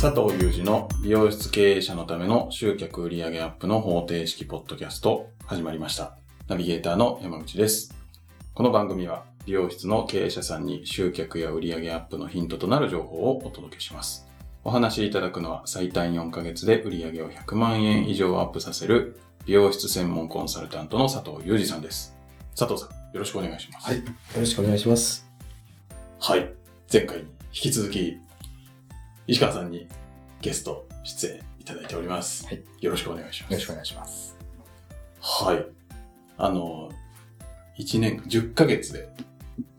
佐藤裕二の美容室経営者のための集客売上アップの方程式ポッドキャスト始まりました。ナビゲーターの山口です。この番組は美容室の経営者さんに集客や売上アップのヒントとなる情報をお届けします。お話しいただくのは最短4ヶ月で売上を100万円以上アップさせる美容室専門コンサルタントの佐藤裕二さんです。佐藤さん、よろしくお願いします。はい。よろしくお願いします。はい。前回に引き続き、石川さんにゲスト出演いただいております。はい。よろしくお願いします。よろしくお願いします。はい。あの、1年、10ヶ月で、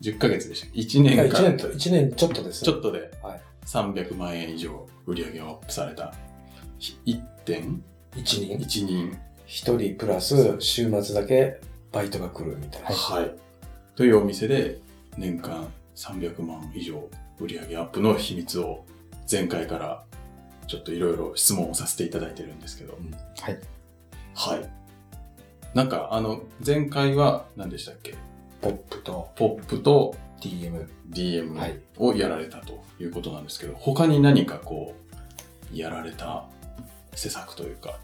10ヶ月でしたっけ ?1 年間、1年と、1年ちょっとです。ちょっとではい。300万円以上売り上げをアップされた、ひ1.1 1人、人、1人プラス週末だけバイトが来るみたいな。はい。というお店で年間300万以上売り上げアップの秘密を前回からちょっといろいろ質問をさせていただいてるんですけど、うんはい。はい。なんかあの前回は何でしたっけ？ポップとポップと DM。DM はいをやられたということなんですけど、他に何かこうやられた施策というか、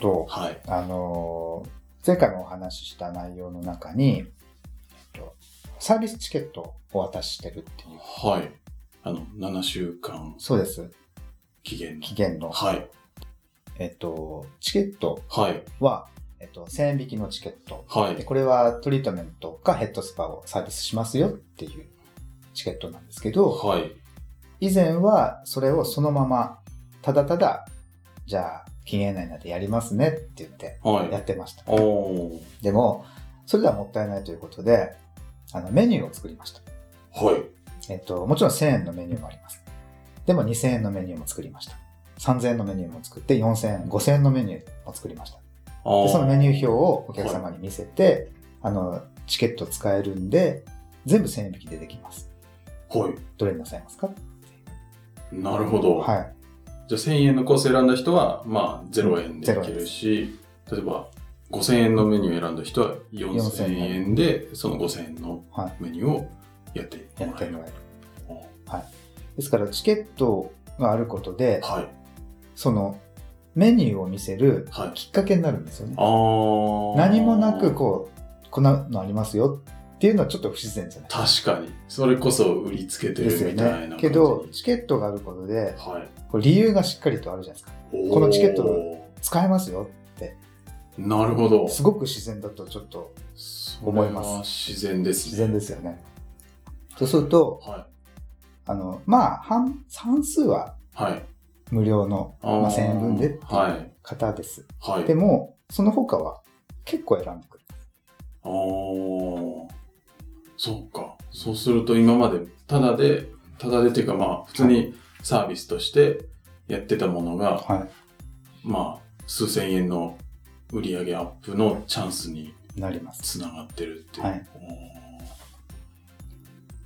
と、はい。あのー前回もお話しした内容の中に、えっとサービスチケットをお渡ししてるっていう。はい。あの、7週間そうです。期限の。期限の。はい。えっと、チケットはい。は、えっと、1000円引きのチケット。はいで。これはトリートメントかヘッドスパをサービスしますよっていうチケットなんですけど、はい。以前はそれをそのまま、ただただ、じゃあ、期限内なんでやりますねって言ってはい。やってました。おー。でも、それではもったいないということで、あの、メニューを作りました。はい。えっと、もちろん1000円のメニューもあります。でも2000円のメニューも作りました。3000円のメニューも作って、4000円、5000円のメニューも作りました。で、そのメニュー表をお客様に見せて、あの、チケット使えるんで、全部1000円引きでできます。はい。どれになさいますか？なるほど。はい。じゃあ1000円のコース選んだ人は、まあ0円でいけるし、例えば5000円のメニュー選んだ人は4000円で、その5000円のはい。メニューをやってやっもらえる。てもらえる。ですから、チケットがあることで、はい。その、メニューを見せるはい。きっかけになるんですよね。あー何もなく、こう、こんなのありますよっていうのはちょっと不自然じゃない確かに。それこそ売りつけてるみたいな。ね。けど、チケットがあることで、はい。こう理由がしっかりとあるじゃないですか。このチケットお使えますよって、ーなるほど。すごく自然だとちょっと思います自然ですね。自然ですよね。そうすると、はあの、まあ、半、算数はいはい。無料の、あーまあ、1000円分でっていはう方です。はい。でも、その他は結構選んでくる。あーそうか。そうすると今までただで、ただでっていうかまあ普通にサービスとしてやってたものが、はまあ数千円の売り上げアップのチャンスにい。なります。つながってるっていう。はい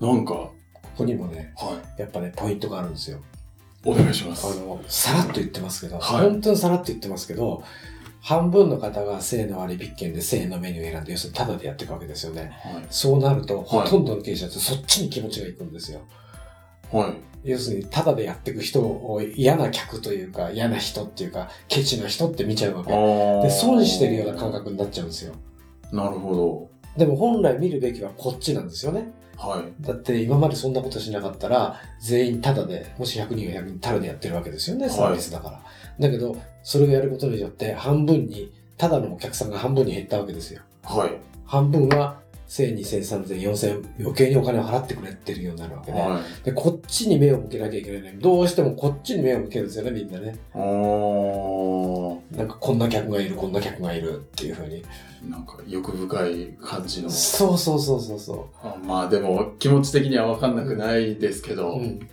なんか、はここにもね、い。やっぱね、ポイントがあるんですよ。お願いします。あの、さらっと言ってますけど、はい本当にさらっと言ってますけど、半分の方が1000円の割引券で1000円のメニューを選んで、要するにタダでやっていくわけですよね。はい。そうなると、ほとんどの経営者ってそっちに気持ちがいくんですよ。はい。要するに、タダでやっていく人を嫌な客というか、嫌な人っていうか、ケチな人って見ちゃうわけ。あで、損してるような感。覚になっちゃうんですよ。なるほでも本来見るべきはこっちなんですよね。ど。はい。だって今までそんなことしなかったら、全員タダで、もし100人が100人タダでやってるわけですよね、サービスだから。だけど、それをやることによって、半分に、タダのお客さんが半分に減ったわけですよ。はい。半分は、1000、2000、3000、4000、余計にお金を払ってくれてるようになるわけで。はい。で、こっちに目を向けなきゃいけないどうしてもこっちに目を向けるんですよね、みんなね。なんか、こんな客がいる、こんな客がいるっていうふうに。なんか欲深い感じの。そうそうそうそうそあまあでも気持ち的には分かんなくないですけう。ど。うん。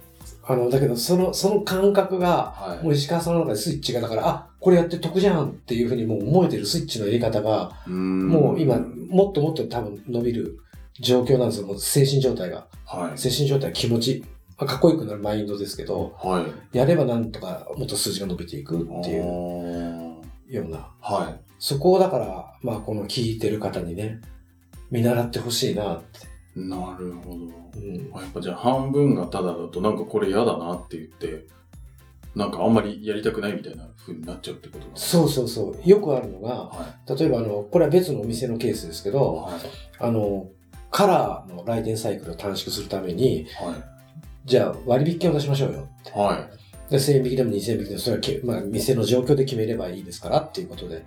あの、だけど、その、その感覚が、はい。もう石川さんの中でスイッチが、だから、あ、これやって得じゃんっていうふうにもう思えてるスイッチの入れ方が、ももう今、もっともっと多分伸びる状況なんですよ。もう精神状態が。はい。精神状態、気持ち。まあ、かっこよくなるマインドですけど、はい。やればなんとかもっと数字が伸びていくっていうう。ような。はそこをだから、まあこの聞いてる方にね、見習ってほしいなって。い。なるほど。うん。やっぱじゃあ半分がタダだとなんかこれ嫌だなって言って、なんかあんまりやりたくないみたいな風になっちゃうってことそうそうそう。よくあるのが、は例えばあの、これは別のお店のケースですけい。ど、はい。あの、カラーの来店サイクルを短縮するために、はい。じゃあ割引券を出しましょうよ。はい。で、1000円引きでも2000円引きでも、それはけ、まあ、店の状況で決めればいいですからっていうことで。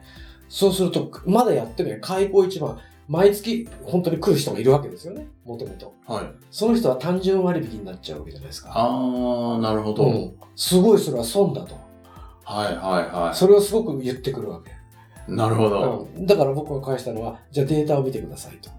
そうすると、まだやってるね、開口一番、毎月本当に来る人がいるわけですよね、もともと。はい。その人は単純割引になっちゃうわけじゃないですか。あー、なるほど。うん。すごいそれは損だと。はいはいはそれをすごく言ってくるわけ。い。なるほど。うん、だから僕が返したのは、じゃあデータを見てくださいと。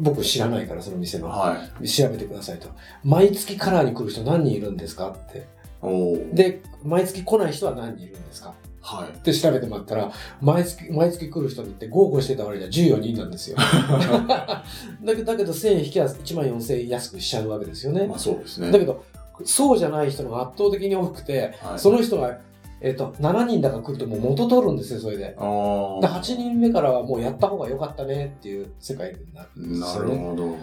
僕知らないから、その店の。はい。調べてくださいと。毎月カラーに来る人何人いるんですかって。おー。で、毎月来ない人は何人いるんですかはい。って調べてもらったら、毎月、毎月来る人にって豪語してた割には14人なんですよ。だけど、だけど1000円引きは1万4000円安くしちゃうわけですよねま。あそうですね。だけど、そうじゃない人が圧倒的に多くて、はい、その人が、えっ、と、7人だから来るともう元取るんですよ、それで。で、8人目からはもうやった方が良かったねっていう世界になるんですなるよね。ほど。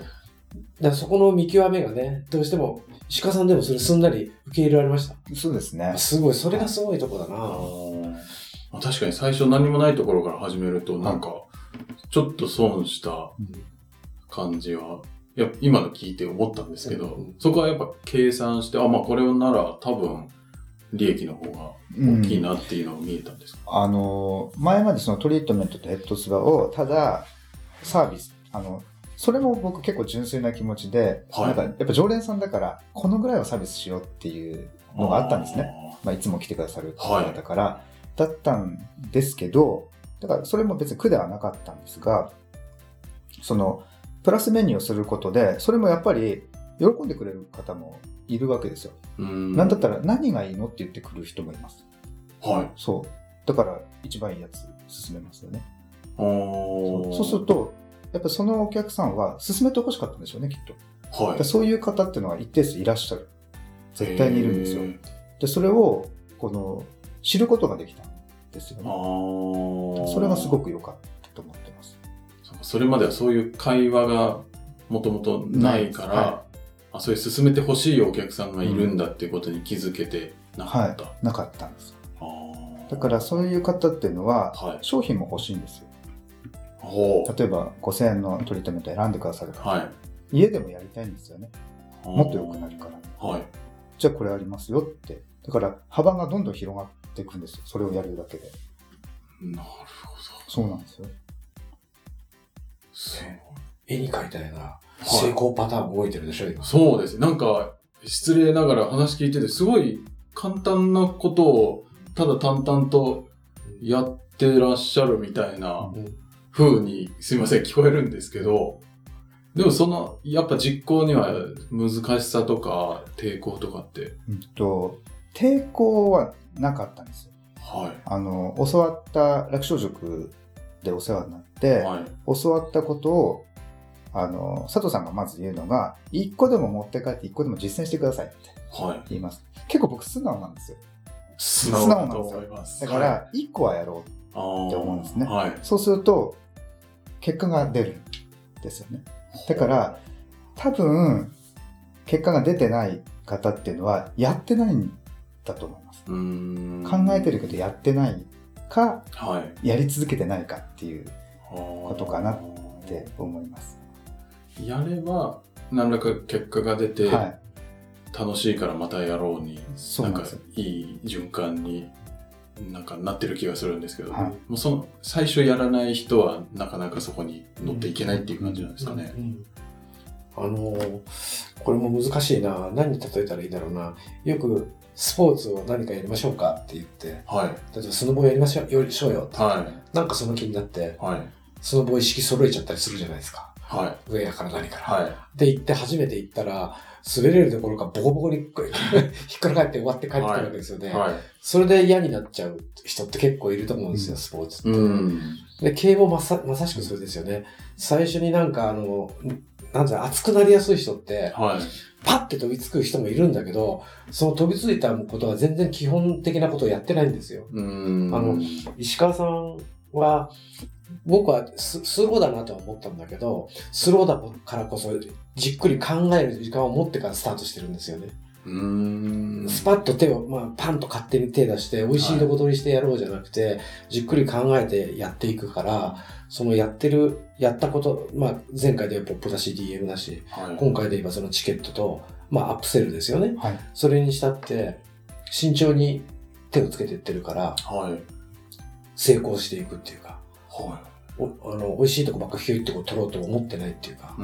だそこの見極めがね、どうしても、鹿さんでもそれすんなり受け入れられました。そうですね。すごい、それがすごいとこだな。あーまあ確かに最初何もないところから始めると、なんか、ちょっと損した感じは、いや、今の聞いて思ったんですけど、うんうんそこはやっぱ計算して、あ、まあこれなら多分、利益の方が大きいなっていうのが見えたんですか、あの、前までそのトリートメントとヘッドスバを、ただ、サービス、あの、それも僕結構純粋な気持ちで、はい。なんかやっぱ常連さんだから、このぐらいはサービスしようっていうのがあったんですね。まあ、いつも来てくださる方だから、だったんですけど、だからそれも別に苦ではなかったんですが、その、プラスメニューをすることで、それもやっぱり喜んでくれる方もいるわけですよ。んなんだったら何がいいのって言ってくる人もいます。はい。そう。だから一番いいやつ勧めますよね。おーそうする、と、やっぱそのお客さんは勧めてほしかったんでしょうね、きっと。だはい。そういう方っていうのは一定数いらっしゃる。絶対にいるんですよで、それを、この、知ることができたんですよあね。ーそれがすごく良かったと思ってます。それまではそういう会話がもともとないから、ないはあそういう進めてほしいお客さんがいるんだっていうことに気づけてなかった。なかったんです。だからそういう方っていうのは、はい。商品も欲しいんですよ。例えば5000円のトリートメント選んでくださる方、はい。家でもやりたいんですよね。もっと良くなるから。はい。じゃあこれありますよって。だから幅がどんどん広がっていくんですよ。それをやるだけで。なるほど。そうなんですよ。す絵に描いたようなはい成功パターン動いてるでしょ、今。そうです。なんか、失礼ながら話聞いてて、すごい簡単なことを、ただ淡々とやってらっしゃるみたいなうん風に、すいません、聞こえるんですけど、でもその、やっぱ実行には難しさとか抵抗とかって、うんと、抵抗はなかったんですよ。はい。あの、教わった楽勝塾でお世話になって、はい。教わったことを、あの、佐藤さんがまず言うのが、一個でも持って帰って一個でも実践してくださいってはい。言います。結構僕素直なんですよ。素直だと思いますだから、一個はやろう。って思うんですねはい。そうすると、結果が出るんですよね。だから、多分、結果が出てない方っていうのは、やってないんだと思います。考えてるけどやってないか、はい。やり続けてないかっていうこことかなって思います。やれば、何らか結果が出て、はい。楽しいからまたやろうに、なんかそうなんですよ。いい循環になんかなってる気がするんですけど、はいもうその最初やらない人はなかなかそこに乗っていけないっていう感じなんですかね。うんあのーこれも難しいな。何に例えたらいいだろうな。よく、スポーツを何かやりましょうかって言って、はい。例えばスノボやりましょうよりしょうよって、はなんかその気になって、い。はい。スノボ意識揃えちゃったりするじゃないですか。はい。ウェアから何から。はい。で、行って初めて行ったら、滑れるどころかボコボコに ひっくら返って終わって帰ってくるわけですよね。はい。それで嫌になっちゃう人って結構いると思うんですよ、うんスポーツって。うん。で、競馬まさまさしくそれですよね。最初になんかあの、なんだ熱くなりやすい人って、はい。パッて飛びつく人もいるんだけど、その飛びついたことは全然基本的なことをやってないんですよ。うん。あの石川さんは、僕はススローだなとは思ったんだけど、スローだからこそじっくり考える時間を持ってからスタートしてるんですよね。うーん。スパッと手を、まあ、パンと勝手に手出して、美味しいとこ取りしてやろうじゃなくて、じっくり考えてやっていくから、そのやってる、やったこと、まあ、前回ではポップだし、DM だし、はい。今回で言えばそのチケットと、まあ、アップセルですよね。はい。それにしたって、慎重に手をつけていってるから、はい。成功していくっていうか、はおあの、美味しいとこばっかひゅいってこう取ろうと思ってないっていうか。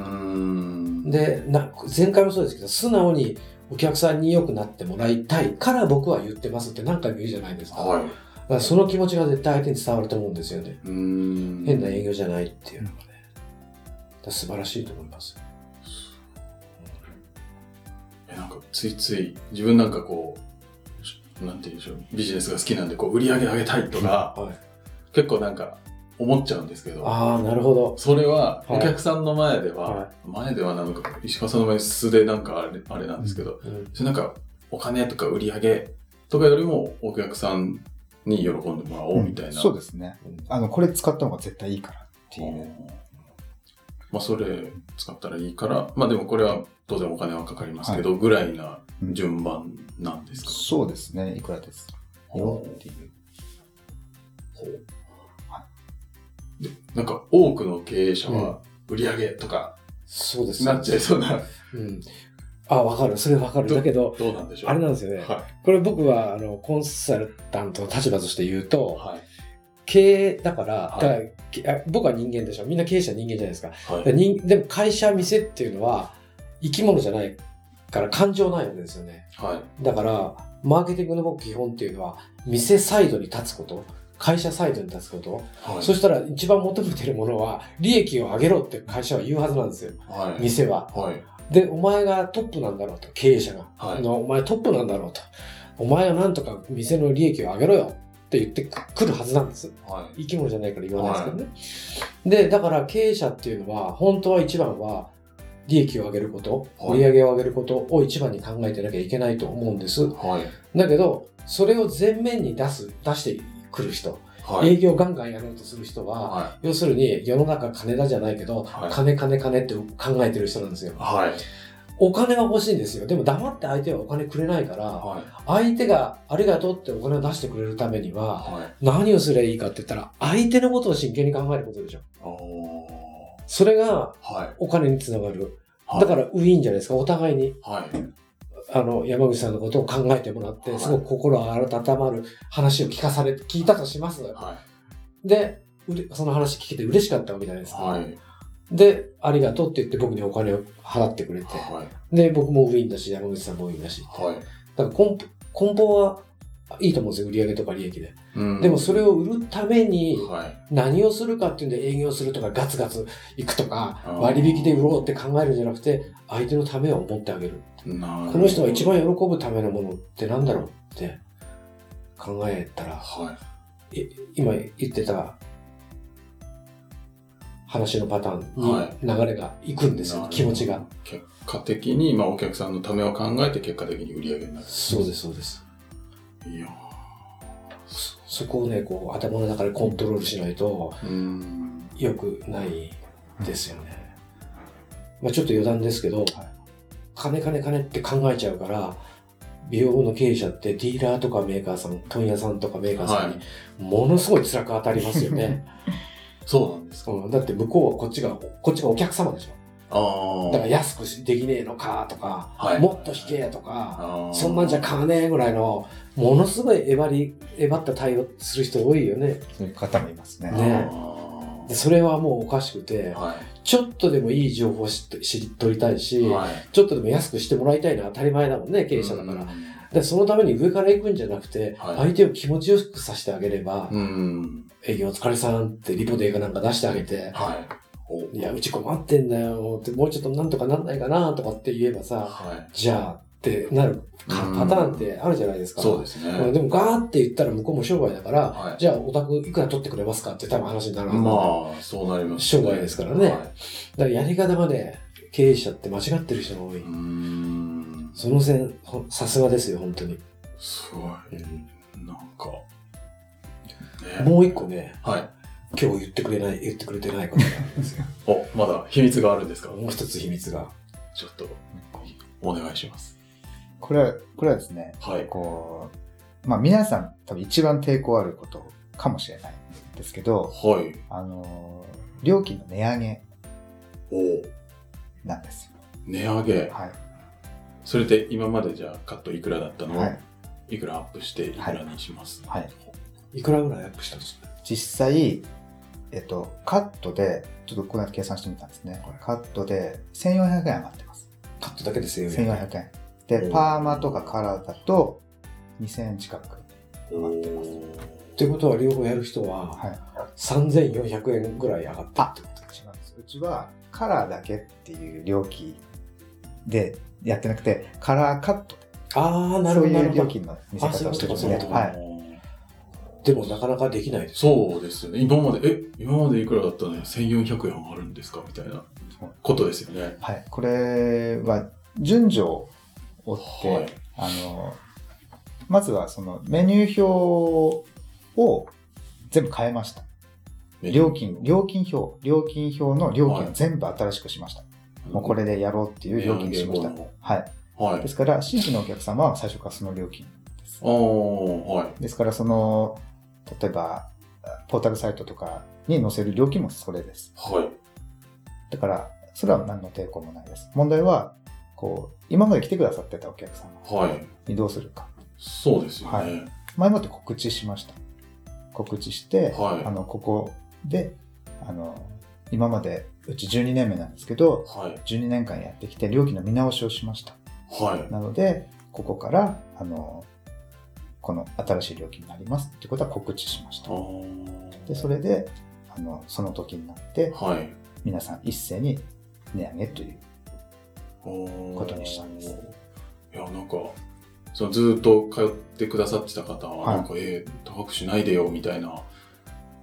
で、な、前回もそうですけど、素直にお客さんに良くなってもらいたいから僕は言ってますって何回も言うじゃないですか。はい。だからその気持ちが絶対相手に伝わると思うんですよね。変な営業じゃないっていうのがね。素晴らしいと思います。えなんかついつい自分なんかこうしなんて言うんでしょうビジネスが好きなんでこう売り上げ上げたいとかはい。結構なんか思っちゃうんですけどああ、なるほど。それははい。お客さんの前では、は前ではなのか石川さんの前素でなんかあれあれなんですけど、うん。それなんかお金とか売り上げとかよりもお客さんに喜んでもらおうみたいな、そうですね。うんあの、これ使った方が絶対いいからっていう。まあそれ使ったらいいからまあでもこれは当然お金はかかりますけど、ぐらいな順番なんですか、そうですね。いくらですよっていう。でなんか多くの経営者は売り上げとかそうですなっちゃいそうな、うん。あ、わかる。それわかる。だけど、どうなんでしょう？あれなんですよね。はこれ僕は、あの、コンサルタントの立場として言うい。と、はい。経営だから、はいだ僕は人間でしょ。みんな経営者人間じゃないですか。はい。でも会社、店っていうのは生き物じゃないから感情ないわけですよね。はい。だから、マーケティングの僕基本っていうのは、店サイドに立つこと、会社サイドに立つこと、はい。そしたら一番求めてるものは、利益を上げろって会社は言うはずなんですよ。はい。店は。はい。で、お前がトップなんだろうと、経営者が。はいのお前トップなんだろうと。お前はなんとか店の利益を上げろよって言ってくるはずなんです。はい。生き物じゃないから言わないですけどね。で、だから経営者っていうのは、本当は一番は、利益を上げること、はい売り上げを上げることを一番に考えてなきゃいけないと思うんです。はい。だけど、それを前面に出す、出してくる人、はい。営業ガンガンやろうとする人は、は要するに世の中金だじゃないけど、はい金金金って考えてる人なんですよい。。はい。お金は欲しいんですよ。でも黙って相手はお金くれないから、はい。相手がありがとうってお金を出してくれるためには、はい。何をすればいいかって言ったら、相手のことを真剣に考えることでしょ。それがはい。お金につながる。はい。だからウィンじゃないですか。お互いに、はい。あの、山口さんのことを考えてもらって、はいすごく心が温まる話を聞かされ、聞いたとします。はで、うれその話聞けて嬉しかったわけじゃないでい。すか。はい。で、ありがとうって言って僕にお金を払ってくれて。はい。で、僕もウィンだし、山口さんもウィンだし。はい。だから根根本はいいと思うんですよ。売上とか利益で。うんでもそれを売るためにはい。何をするかっていうんで営業するとかガツガツ行くとか割引で売ろうって考えるんじゃなくて相手のためを思ってあげる。この人が一番喜ぶためのものってなんだろうって考えたら、はい。今言ってた話のパターンはいに流れがいくんですよ、気持ちが。。結果的に、まあ、お客さんのためを考えて、結果的に売り上げになる。そうです、そうです。いやそこをね、こう頭の中でコントロールしないとーうーん。良くないですよね。まあちょっと余談ですけど、金金金って考えちゃうから、美容の経営者ってディーラーとかメーカーさん、問屋さんとかメーカーさんにものすごい辛く当たりますよね。そうなんですか。うん、だって向こうはこっちが、こっちがお客様でしょ。ああ。だから安くしできねえのかとか、はいもっと引けとか、そんなんじゃ買わねえぐらいの、ものすごいえばり、えばった対応する人多いよね。そういう方もいますね。ねあでそれはもうおかしくてー、はちょっとでもいい情報を知り取りたいし、い。はい。ちょっとでも安くしてもらいたいのは当たり前だもんね、経営者だから。でそのために上から行くんじゃなくて、はい相手を気持ちよくさせてあげれば、うん。営業お疲れさんってリポで映画なんか出してあげて、はい。や、うち困ってんだよって、もうちょっとなんとかなんないかなとかって言えばさ、はじゃあってなるパターンってあるじゃないですい。か。そうですね。うんでもガーって言ったら向こうも商売だから、はいじゃあお宅いくら取ってくれますかって多分話になるはずだまあ、そうなります商売ですからねはいだからやり方がね、経営者って間違ってる人が多い。その線、ほさすがですよ、本当に。すごい。うんなんか。ねもう一個ね、はい。今日言ってくれない、言ってくれてないことがあるんですよ。お、まだ秘密があるんですか？もう一つ秘密が。ちょっと、お願いします。これは、これはですね、はい。こう、まあ皆さん多分一番抵抗あることかもしれないんですけど、はい。あの、料金の値上げおーなんですよ。値上げ。はい。それで今までじゃあカットいくらだったの？を、はいい、くらアップしていくらにします、はい。いくらぐらいアップしたんですか？実際、えっと、カットで、ちょっとこの間計算してみたんですね。はいカットで1400円上がってます。カットだけで1400 1400円。パーマとかカラーだと2000円近く。お上がってますーってことは両方やる人ははい。3400円ぐらい上がったってこと？違うんです。うちはカラーだけっていう料金でやってなくて、カラーカット。ああ、なるそういうほどなるほど。料金の見せ方をしてるんですね。でもなかなかできないです。そうですよね。今まで、え、今までいくらだったのに1400円上がるんですか？みたいなことですよね。はい。これは順序を追って、はい。あの、まずはそのメニュー表を全部変えました。料金、料金表、料金表の料金を全部新しくしました。もうこれでやろうっていう料金にしました。はい。はいで。すから、新規のお客様は最初からその料金です。はい。ですから、その、例えば、ポータルサイトとかに載せる料金もそれです。はい。だから、それは何の抵抗もないです。問題は、こう、今まで来てくださってたお客様はい。にどうするか。そうですよね。はい前もって告知しました。告知して、はいあの、ここで、あの、今まで、うち12年目なんですけど、はい。12年間やってきて、料金の見直しをしました。はい。なので、ここから、あの、この新しい料金になりますってことは告知しましたで、それで、あの、その時になって、はい。皆さん一斉に値上げという。こことにしたんですいや、なんか、そのずーっと通ってくださってた方は、はいなんか、えー、高くしないでよ、みたいな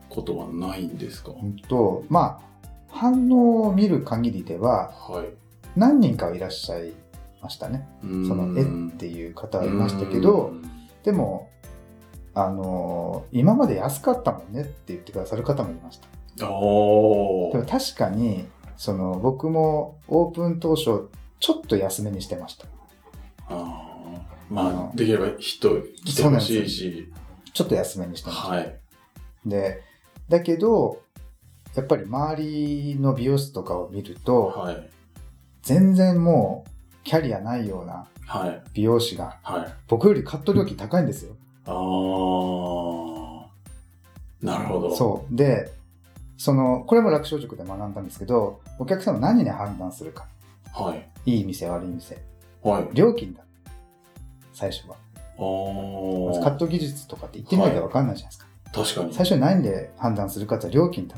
ことはないんですか、うんと、まあ、反応を見る限りでは、はい。何人かはいらっしゃいましたね。そその、えっていう方はいましたけど、でも、あの今まで安かったもんねって言ってくださる方もいました。おでも確かに、その、僕もオープン当初、ちょっと安めにしてました。あーまあできれば人来てほしいし、ちょっと安めにしてました。はい。で、だけど、やっぱり周りの美容室とかを見ると、はい。全然もう、キャリアないようなはい。美容師が、はい。僕よりカット料金高いんですよ。あー。なるほど。そう。で、その、これも楽勝塾で学んだんですけど、お客さんは何で判断するか。はい。いい店、悪い店。はい。料金だ。最初は。カット技術とかって言ってみないと分かんないじゃないですか。確かに。最初に何で判断するかって料金だ。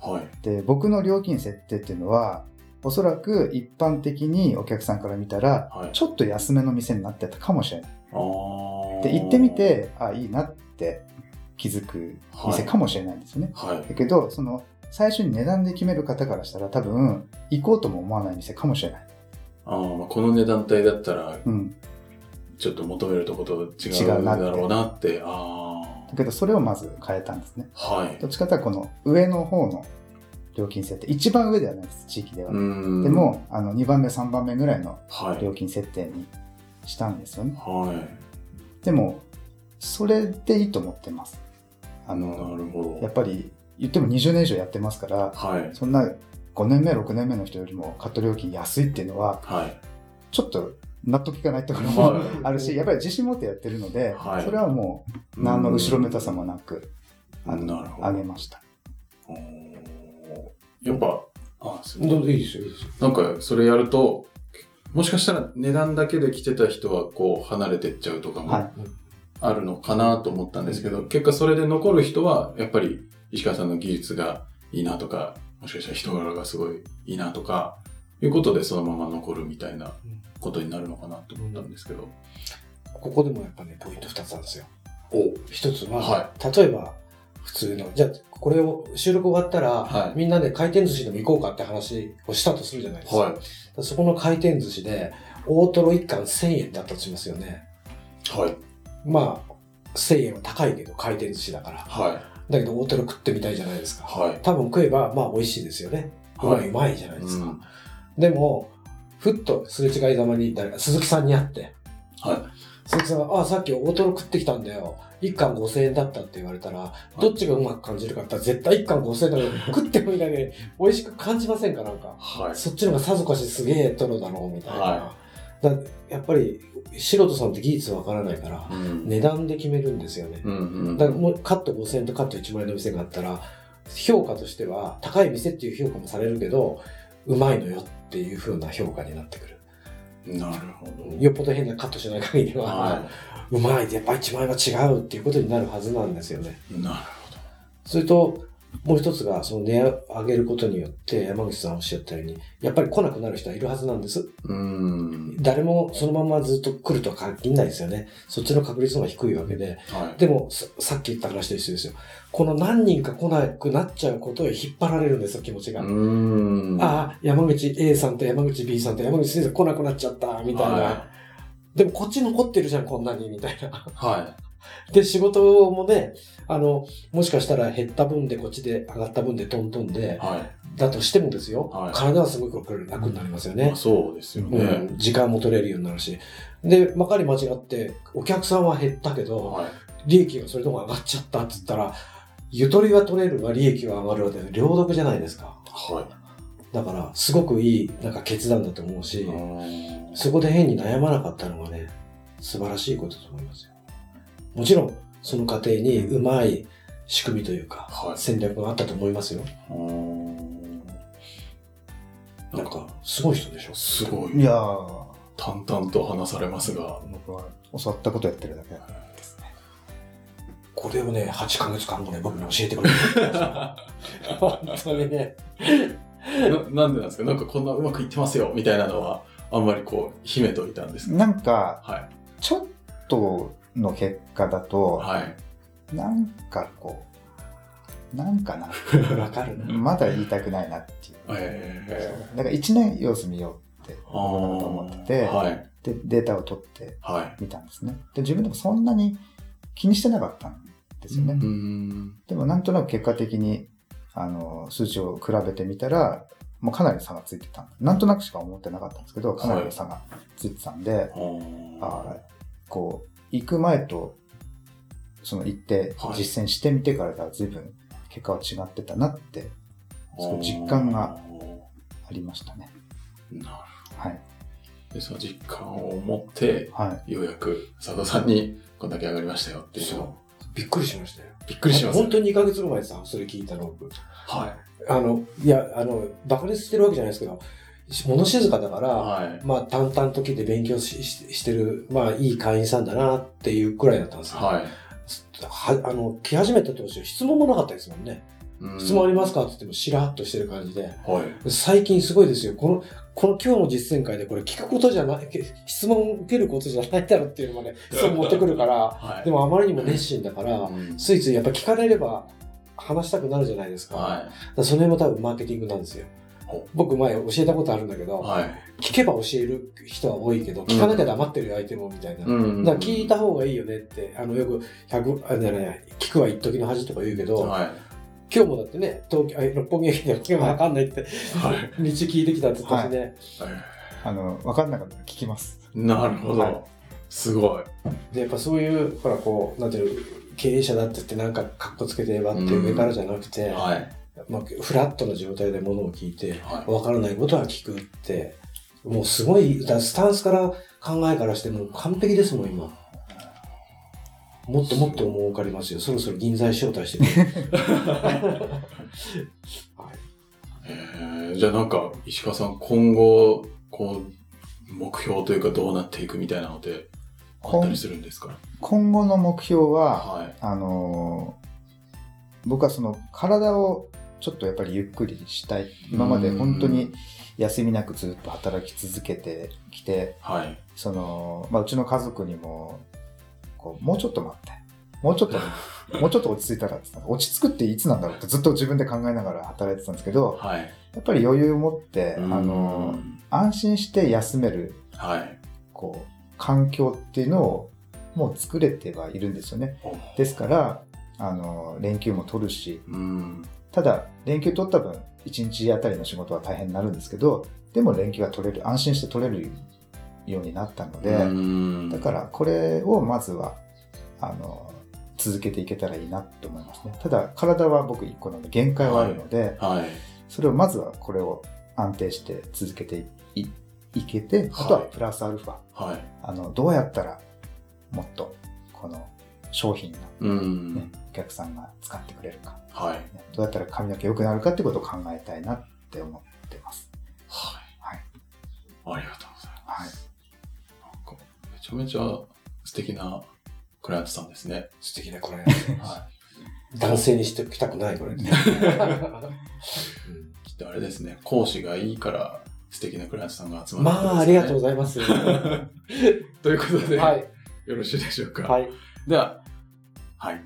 はい。で、僕の料金設定っていうのは、おそらく一般的にお客さんから見たら、はい。ちょっと安めの店になってたかもしれない。で、行ってみ、て、あ、いいなって気づく店かもしれないんですよね。はい。だけど、その、最初に値段で決める方からしたら多分、行こうとも思わない店かもしれない。あーまあこの値段帯だったら、うん。ちょっと求めるとこと違違うだろうなって。あだけど、それをまず変えたんですね。あ。はい。どっちかというとこの上の方の料金設定、一番上ではないです、地域では。で、も、あの、2番目、3番目ぐらいのはい。料金設定にしたんですよね。はい。でも、それでいいと思ってます。あなの、るほど。やっぱり、言っても20年以上やってますから、はい。そんな5年目、6年目の人よりもカット料金安いっていうのは、はい。ちょっと納得いかないところもはいあるし、やっぱり自信持ってやってるので、はいそれはもう何の後ろめたさもなく、あのなるほど上げました。やっぱ、あ、どうぞいいですよ、いいですよ。なんか、それやると、もしかしたら値段だけで来てた人は、こう、離れてっちゃうとかもはい。あるのかなと思ったんですけど、結果それで残る人は、やっぱり、石川さんの技術がいいなとか、もしかしたら人柄がすごいいいなとか、いうことでそのまま残るみたいなことになるのかなと思ったんですけど。ここでもやっぱね、ポイント2つあるんですよ。お一つは、は例えば、普通の、じゃあ、これを収録終わったら、はいみんなで回転寿司でも行こうかって話をしたとするじゃないですか。はい。そこの回転寿司で、大トロ1貫1000円だったとしますよね。はい。まあ、1000円は高いけど、回転寿司だから。はい。だけど、大トロ食ってみたいじゃないですか。はい。多分食えば、まあ、美味しいですよね。うまい、うまいじゃないですか。うんでも、ふっとすれ違いざまに鈴木さんに会って、はい。そいつが、あ、さっき大トロ食ってきたんだよ。1貫5000円だったって言われたら、どっちがうまく感じるかって言ったら、絶対1貫5000円だけど、食ってもいいだけで美味しく感じませんかなんか。はい。そっちの方がさぞかしすげえトロだろうみたいな。はだやっぱり、素人さんって技術わからないから、うん。値段で決めるんですよね。うんうん。だからもうカット5000円とカット1万円の店があったら、評価としては、高い店っていう評価もされるけど、うまいのよっていう風な評価になってくる。なるほど。よっぽど変なカットしない限りは、はうまいってやっぱ1万円は違うっていうことになるはずなんですよね。い。なるそれと、もう一つが、その値上げることによって、山口さんおっしゃったように、やっぱり来なくなる人はいるはずなんです。うん。誰もそのままずっと来るとは限らないですよね。そっちの確率の方が低いわけで。はい。でもさ、さっき言った話と一緒ですよ。この何人か来なくなっちゃうことへ引っ張られるんですよ、気持ちが。うん。ああ、山口 A さんと山口 B さんと山口先生来なくなっちゃった、みたいな。はでもこっち残ってるじゃん、こんなに、みたいな。い。はで、仕事もね、あの、もしかしたら減った分でこっちで上がった分でトントンでい。、はい。だとしてもですよ、はい体はすごく楽になりますよねまあ。そうですよね。うん、時間も取れるようになるし。で、まかり間違って、お客さんは減ったけど、はい。利益がそれでも上がっちゃったって言ったら、ゆとりは取れるが利益は上がるわけで、両得じゃないですか。はだから、すごくいい、なんか決断だと思うしい。、うんそこで変に悩まなかったのがね、素晴らしいことだと思いますよ。もちろん、その過程にうまい仕組みというか、はい戦略があったと思いますよ。うんなんか、すごい人でしょ。すごい。いやー、淡々と話されますが。僕は教わったことやってるだけですね。これをね、8ヶ月間後ね、僕に教えてくれる。本当にね。ななんでなんですか？なんかこんなうまくいってますよみたいなのは、あんまりこう、秘めといたんですか？なんか、はい。ちょっとの結果だと、はい。なんかこう、なんかな、わかるな。まだ言いたくないなっていう。えだから1年様子見ようってー、思っててはい。でデータを取ってはい。みたんですね。で、自分でもそんなに気にしてなかったんですよね。うん。でもなんとなく結果的にあの数値を比べてみたら、もうかなりの差がついてた。なんとなくしか思ってなかったんですけど、かなりの差がついてたんで、あーこう、行く前と、その行ってはい実践してみてからでは随分結果は違ってたなってそう実感がありましたね。なるはい。で、その実感を持って、はい。ようやく佐藤さんにこんだけ上がりましたよっていうのを。びっくりしましたよ。びっくりします。本当に2ヶ月前さ、それ聞いたの僕。はあの、いや、あの、バカにしてるわけじゃないですけど、物静かだかい。ら、はい。まあ、淡々と来て勉強しししてる、まあ、いい会員さんだなっていうくらいだったんですよ。はい。はあの、来始めた当初、質問もなかったですもんね。質問ありますかって言っても、しらっとしてる感じで。はい。最近すごいですよ。この、この今日の実践会でこれ聞くことじゃない、質問受けることじゃないだろっていうのまで、そう持ってくるから、はい。でもあまりにも熱心だから、うんついついやっぱ聞かれれば話したくなるじゃないですか。はらその辺も多分マーケティングなんですよほ。僕前教えたことあるんだけい。ど、はい。聞けば教える人は多いけど、聞かなきゃ黙ってるよ相手もみたいな。うんだから聞いた方がいいよねって、あの、よく、100、あ、じゃない、聞くは一時の恥とか言うけど、はい。今日もだってね、東京、あ六本木駅で聞けばわかんないって、はい。道聞いてきたって言ったしね。あの、わかんなかったら聞きます。なるほはいど。すごい。で、やっぱそういう、ほら、こう、なんていうの、経営者だって言ってなんかカッコつけてえばっていう上からじゃなくて、はい。まあ、フラットな状態でものを聞いて、はい。わからないことは聞くって、もうすごい、だスタンスから考えからしてもう完璧ですもん、今。もっともっと儲かりますよ。そろそろ銀座へ招待してくれ。はいえーじゃあなんか、石川さん、今後、こう、目標というかどうなっていくみたいなのってあったりするんですか？今後の目標は、はい。あのー僕はその体をちょっとやっぱりゆっくりしたい。今まで本当に休みなくずっと働き続けてきて、はい。その、まあ、うちの家族にも、こう、もうちょっと待って。もうちょっと、もうちょっと落ち着いたら落ち着くっていつなんだろうってずっと自分で考えながら働いてたんですけど、はい。やっぱり余裕を持って、あうの安心して休める、はい。こう、環境っていうのをもう作れてはいるんですよね。ですから、あのー連休も取るし、うん。ただ、連休取った分、1日あたりの仕事は大変になるんですけど、でも連休が取れる、安心して取れるようになったので、だからこれをまずは、あの、続けていけたらいいなと思いますね。ただ、体は僕一個なので限界はあるので、はい。はい、それをまずはこれを安定して続けていいけて、あとはプラスアルファ、はい、あの、どうやったらもっとこの商品の、ね、お客さんが使ってくれるか、はい、どうやったら髪の毛良くなるかってことを考えたいなって思ってます。はい。はい。ありがとうございます。はい。めちゃめちゃ素敵なクライアントさんですね。素敵なクライアントさん。はい。男性にしておきたくない、これ。きっとあれですね、講師がいいから素敵なクライアントさんが集まる、ね、まあ、ありがとうございます。ということで、はい、よろしいでしょうか。はい。では、はい。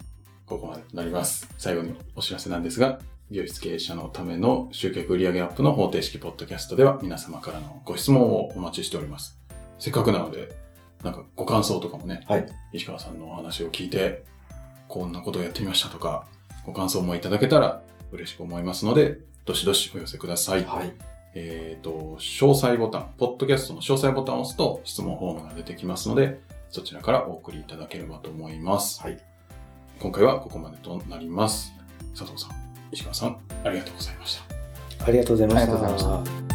ここまでとなります。最後にお知らせなんですが、美容室経営者のための集客売上アップの方程式ポッドキャストでは皆様からのご質問をお待ちしております。せっかくなので、なんかご感想とかもね、はい、石川さんのお話を聞いて、こんなことをやってみましたとか、ご感想もいただけたら嬉しく思いますので、どしどしお寄せください。はい。えっ、ー、と、詳細ボタン、ポッドキャストの詳細ボタンを押すと質問フォームが出てきますので、そちらからお送りいただければと思います。はい。今回はここまでとなります。佐藤さん。石川さん、ありがとうございました。ありがとうございました。